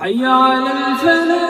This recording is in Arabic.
حي على الفلاح.